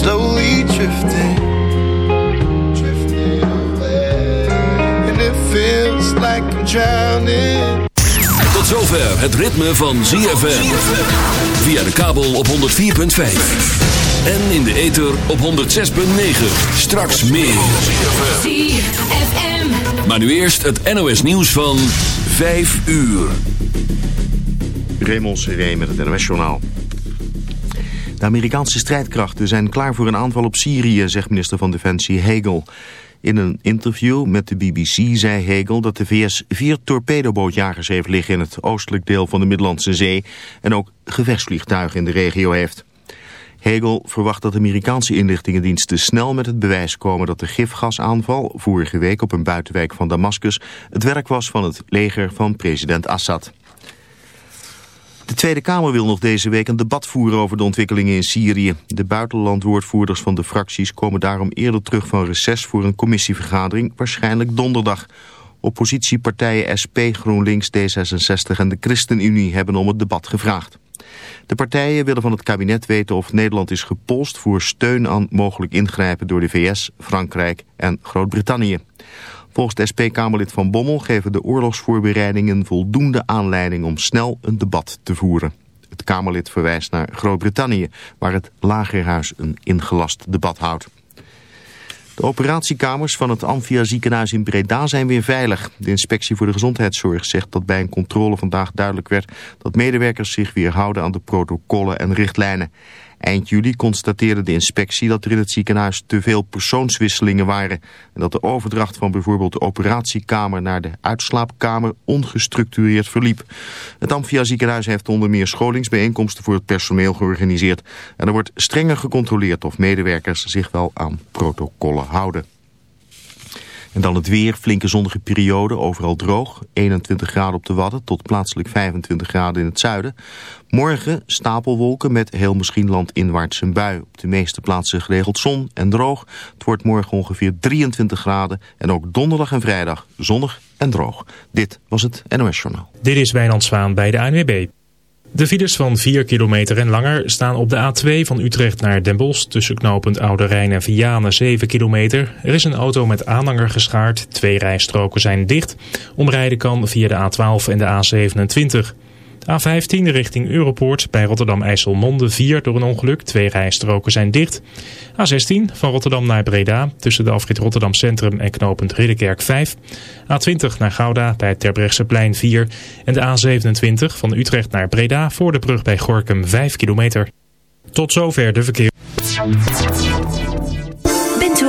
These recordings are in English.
slowly drifting. drifting away, And it feels like I'm drowning. Tot zover het ritme van ZFM. Via de kabel op 104.5. En in de ether op 106.9. Straks meer. ZFM. Maar nu eerst het NOS nieuws van 5 uur. Raymond Seré met het NOS-journaal. De Amerikaanse strijdkrachten zijn klaar voor een aanval op Syrië, zegt minister van Defensie Hegel. In een interview met de BBC zei Hegel dat de VS vier torpedobootjagers heeft liggen in het oostelijk deel van de Middellandse Zee en ook gevechtsvliegtuigen in de regio heeft. Hegel verwacht dat Amerikaanse inlichtingendiensten snel met het bewijs komen dat de gifgasaanval vorige week op een buitenwijk van Damascus het werk was van het leger van president Assad. De Tweede Kamer wil nog deze week een debat voeren over de ontwikkelingen in Syrië. De buitenlandwoordvoerders van de fracties komen daarom eerder terug van reces voor een commissievergadering, waarschijnlijk donderdag. Oppositiepartijen SP, GroenLinks, D66 en de ChristenUnie hebben om het debat gevraagd. De partijen willen van het kabinet weten of Nederland is gepolst voor steun aan mogelijk ingrijpen door de VS, Frankrijk en Groot-Brittannië. Volgens de SP-Kamerlid Van Bommel geven de oorlogsvoorbereidingen voldoende aanleiding om snel een debat te voeren. Het Kamerlid verwijst naar Groot-Brittannië, waar het Lagerhuis een ingelast debat houdt. De operatiekamers van het Amphia ziekenhuis in Breda zijn weer veilig. De inspectie voor de gezondheidszorg zegt dat bij een controle vandaag duidelijk werd dat medewerkers zich weer houden aan de protocollen en richtlijnen. Eind juli constateerde de inspectie dat er in het ziekenhuis te veel persoonswisselingen waren. En dat de overdracht van bijvoorbeeld de operatiekamer naar de uitslaapkamer ongestructureerd verliep. Het Amphia ziekenhuis heeft onder meer scholingsbijeenkomsten voor het personeel georganiseerd. En er wordt strenger gecontroleerd of medewerkers zich wel aan protocollen houden. En dan het weer, flinke zonnige periode, overal droog. 21 graden op de Wadden tot plaatselijk 25 graden in het zuiden. Morgen stapelwolken met heel misschien landinwaarts een bui. Op de meeste plaatsen geregeld zon en droog. Het wordt morgen ongeveer 23 graden. En ook donderdag en vrijdag zonnig en droog. Dit was het NOS Journaal. Dit is Wijnand Zwaan bij de ANWB. De files van 4 kilometer en langer staan op de A2 van Utrecht naar Den Bosch... tussen knooppunt Oude Rijn en Vianen 7 kilometer. Er is een auto met aanhanger geschaard. Twee rijstroken zijn dicht. Omrijden kan via de A12 en de A27. A15 richting Europoort bij Rotterdam-IJsselmonde 4 door een ongeluk. Twee rijstroken zijn dicht. A16 van Rotterdam naar Breda tussen de afrit Rotterdam Centrum en knooppunt Ridderkerk 5. A20 naar Gouda bij Terbrechtseplein 4. En de A27 van Utrecht naar Breda voor de brug bij Gorkum 5 kilometer. Tot zover de verkeer.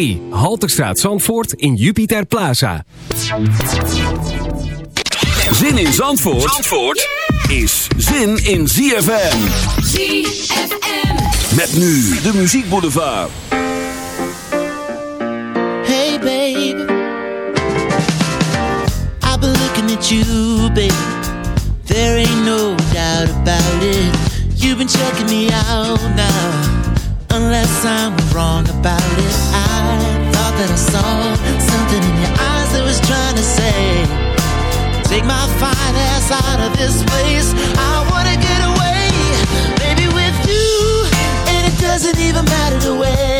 3. Halterstraat Zandvoort in Jupiter Plaza. Zin in Zandvoort, is zin in ZFM. ZFM. Met nu de muziekboulevard. Hey baby. I've been looking at you baby. There ain't no doubt about it. You've been checking me out now. Unless I'm wrong about it. I thought that I saw something in your eyes that was trying to say, Take my fine ass out of this place. I wanna get away, baby, with you. And it doesn't even matter to where.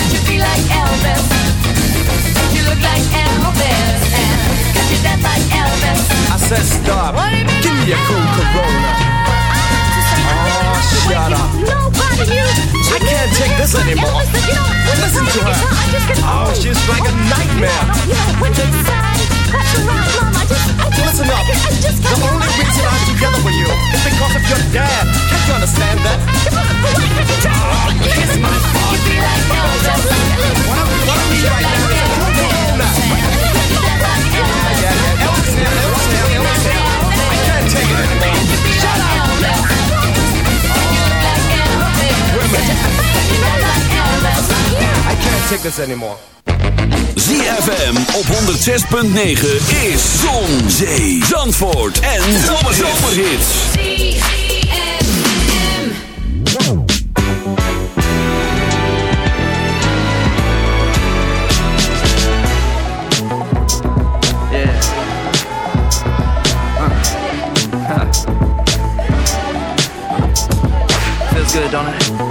Anymore. Listen, you know, Listen to her. Get Oh, she's like a nightmare. You know, when you say, that's right, Mom, I just, I just Listen up. I just, I just The only reason I'm together with you is because of your dad. Can't you understand that? Kiss oh, my You be like Elvis. What I'm, what I need right now is a cool Corona. Yeah, yeah, Elvis here, Elvis here, Elvis here. I can't take it anymore. This anymore. ZFM op 106.9 is Zon, Zee, Zandvoort en Zomerhits. Yeah. Uh. Huh. Feels good, don't it?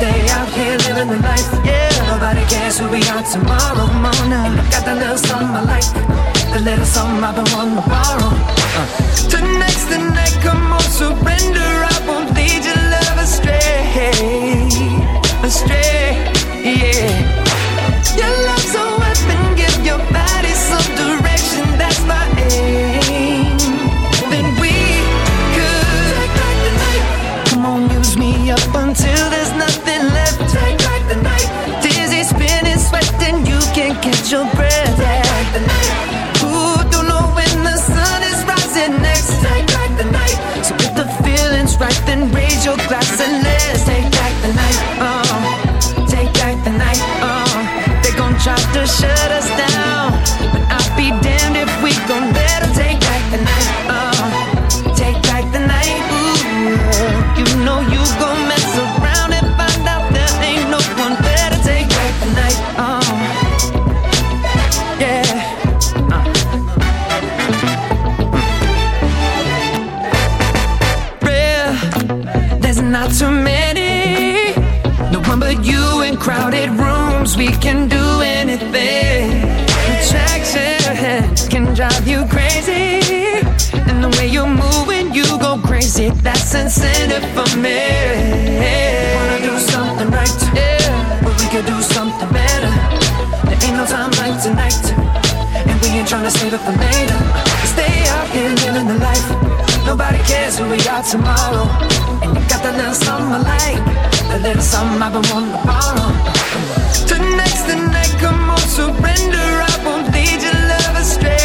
Stay out here living the life. Yeah, nobody cares who we are tomorrow. I got that little something I like. The little something I've been wanting to borrow. Uh. Tonight's the night, come on, surrender. I won't lead your love astray. Astray, yeah. Catch your breath. Night. Ooh, don't know when the sun is rising next. The night. So if the feeling's right, then raise your glass and let's take back the night. Oh, take back the night. Oh, they gon' try to shut us can do anything. Attraction can drive you crazy. And the way you're moving, you go crazy. That's incentive for me. Wanna do something right, yeah. But we could do something better. There ain't no time like tonight. And we ain't tryna save it for later. Nobody cares who we are tomorrow. And you got that little something I like. That little something I've been wanting to borrow. Tonight's the night, come on, surrender. I won't lead your love astray.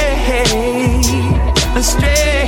Astray,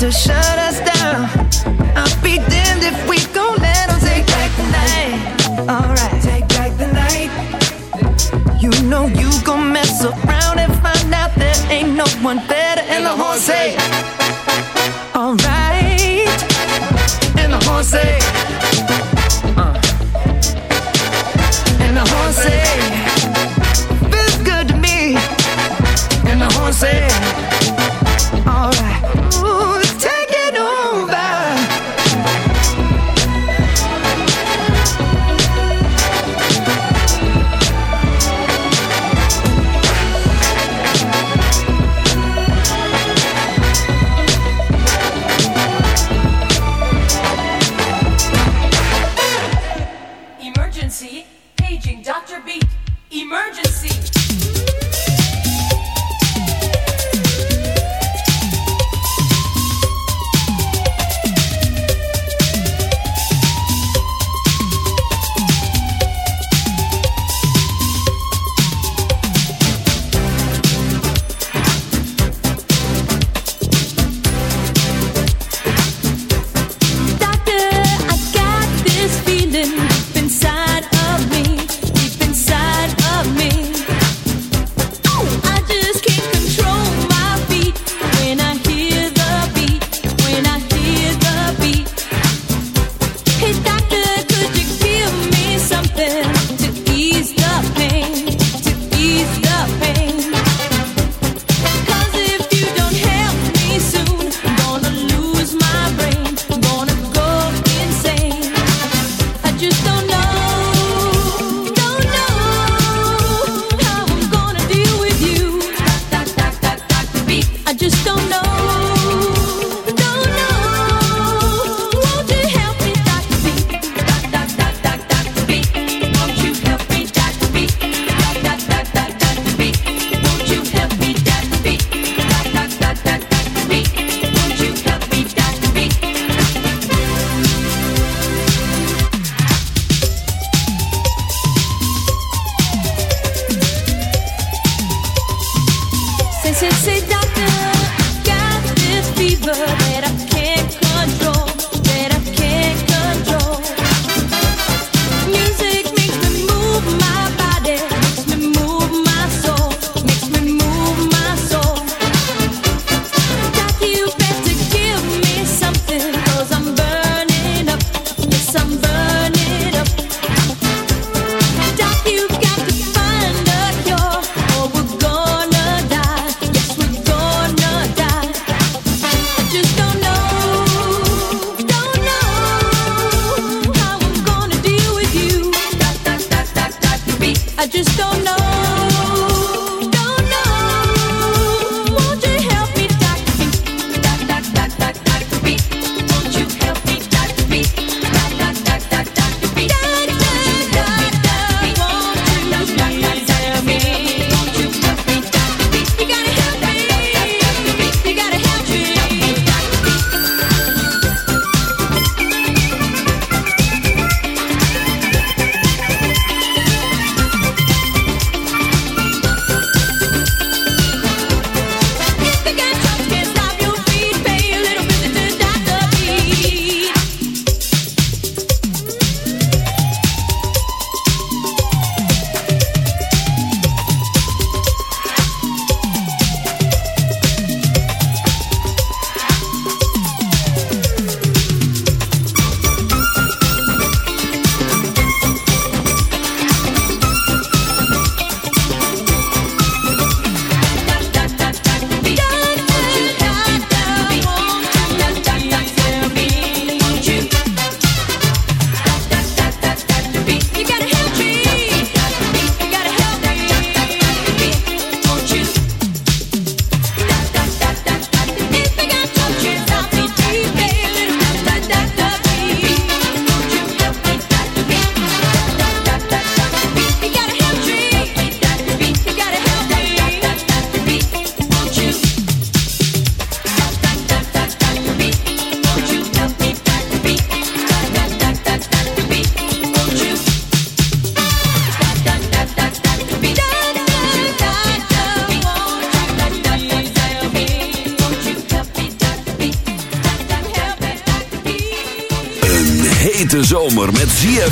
to shut us down. I'll be damned if we gon' let them take back the night. Alright, take back the night. You know you gon' mess around and find out there ain't no one better. And, and the horse. say, Alright. And the horse. say.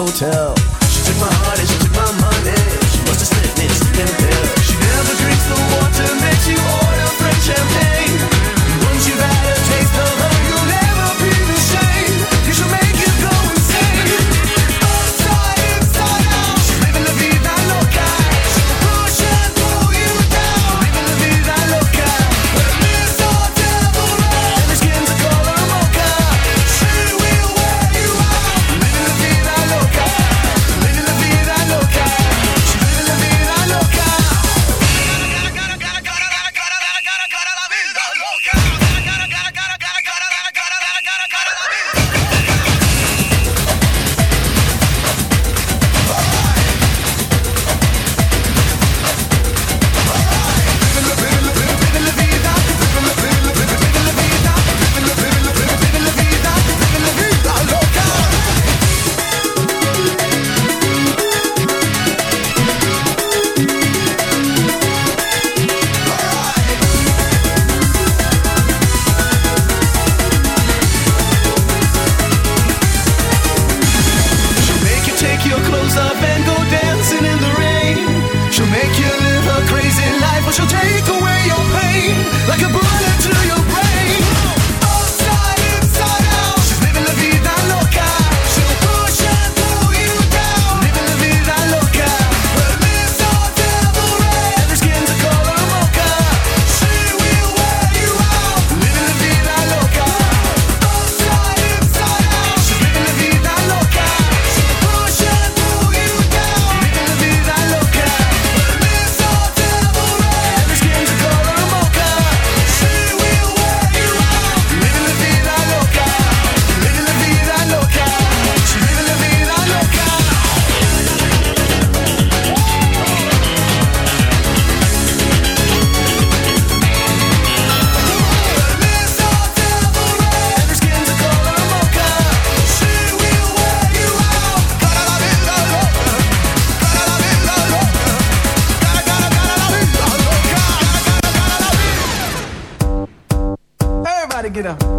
Hotel.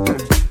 Mm-hmm.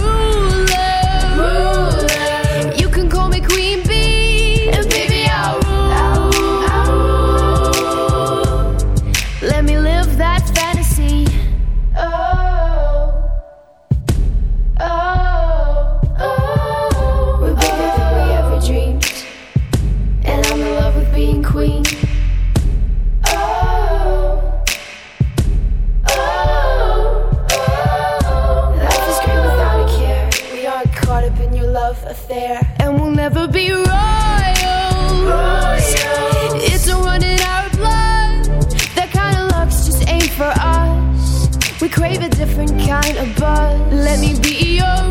you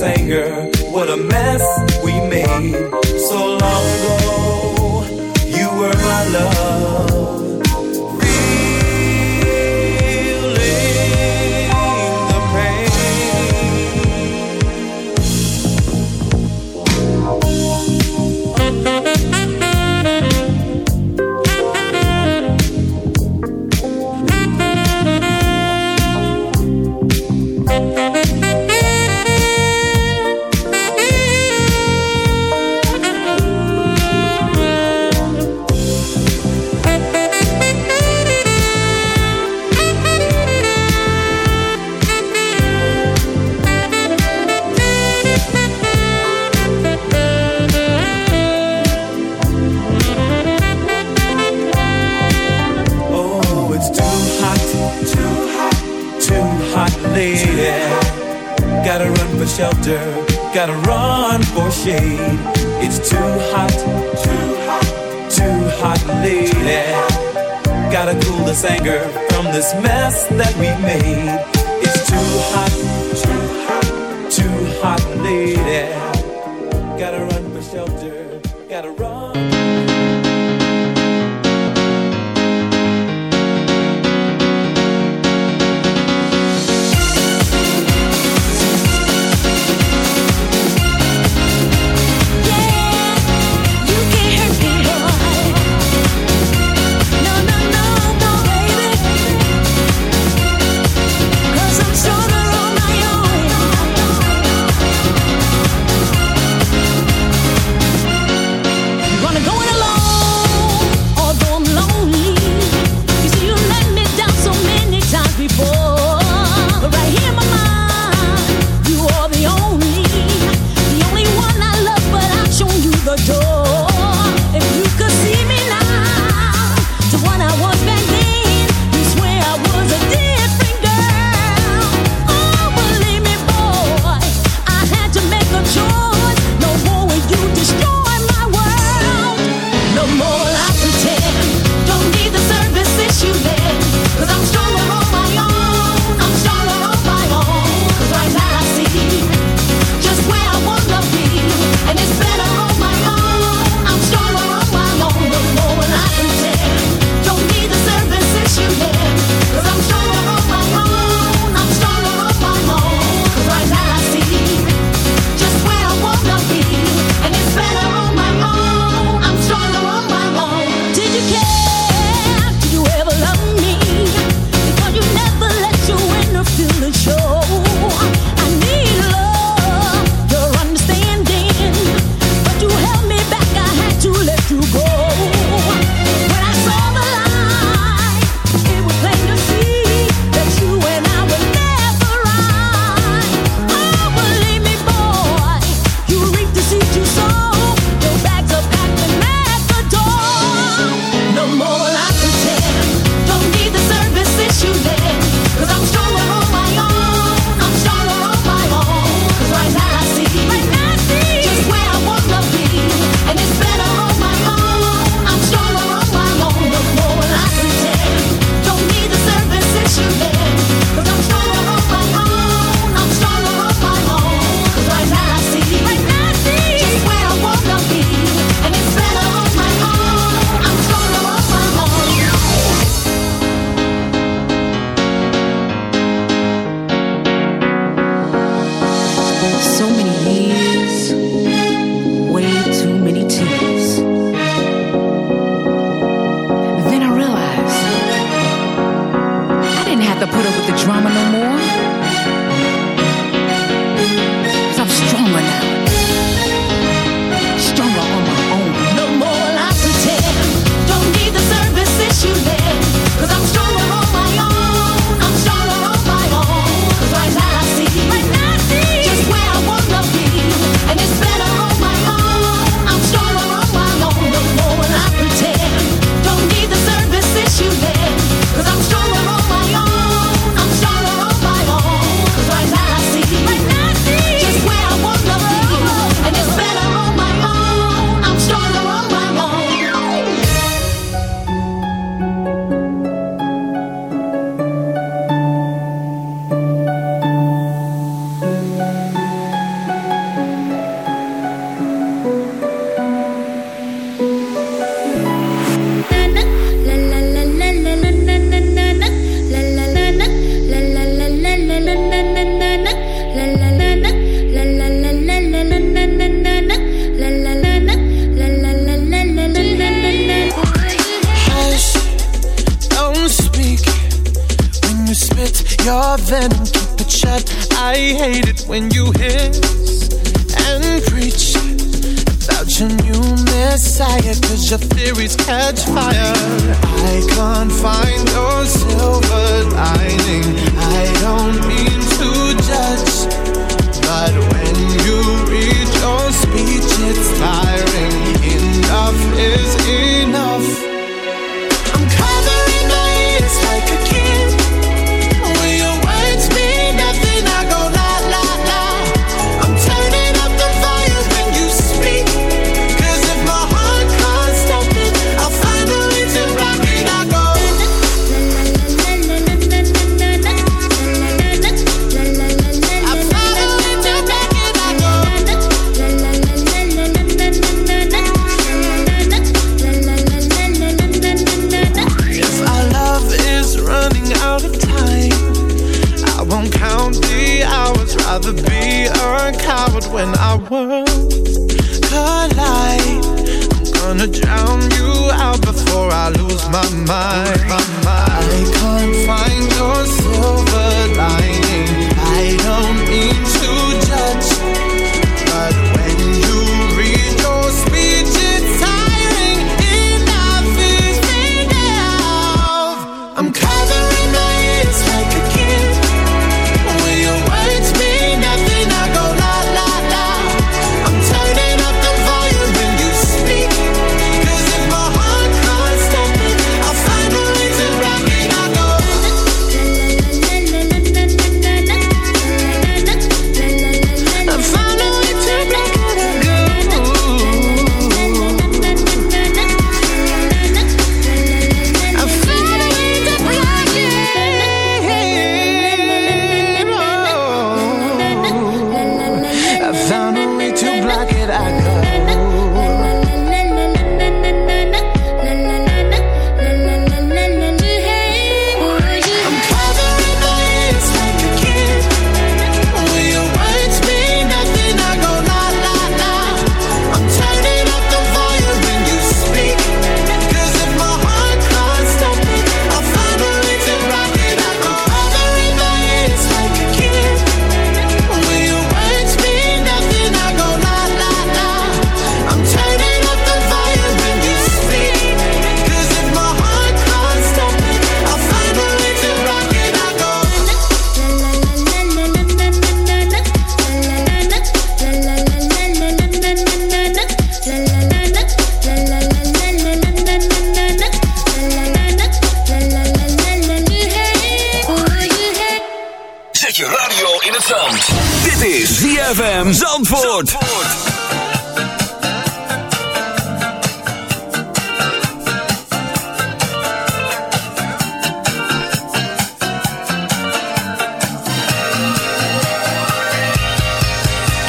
singer. What a mess we made. Hot, lady. Gotta run for shelter. Gotta run.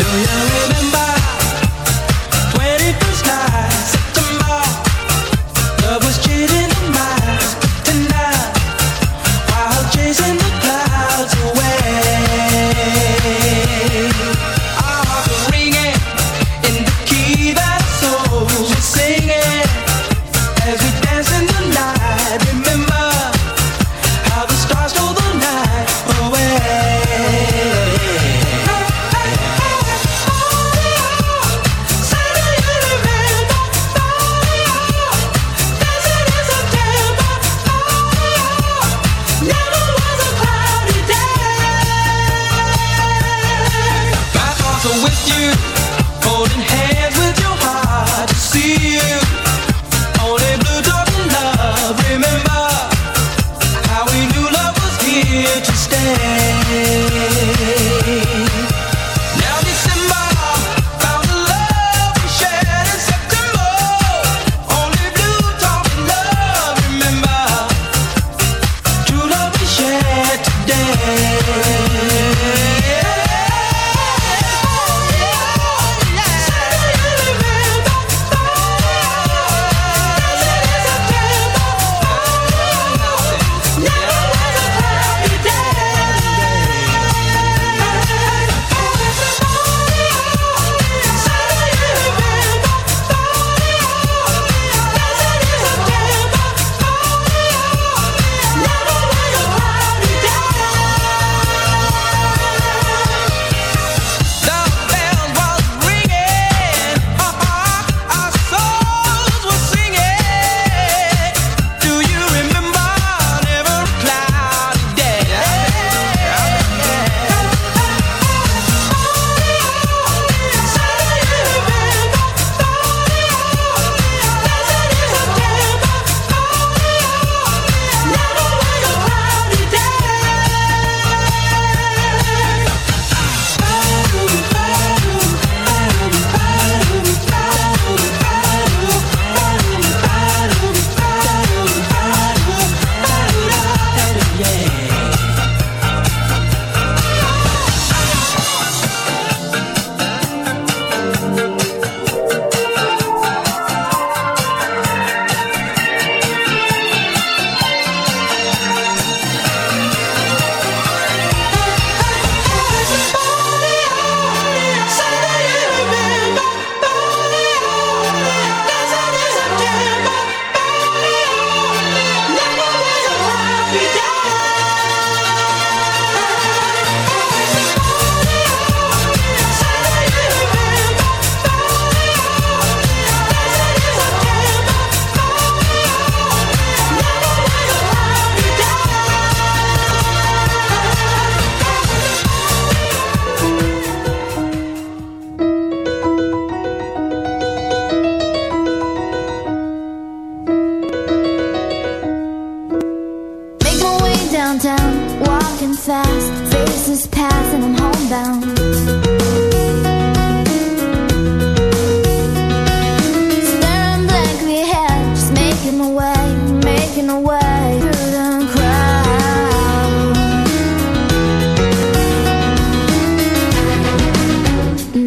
Do you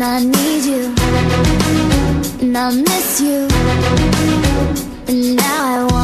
I need you, and I miss you, and now I want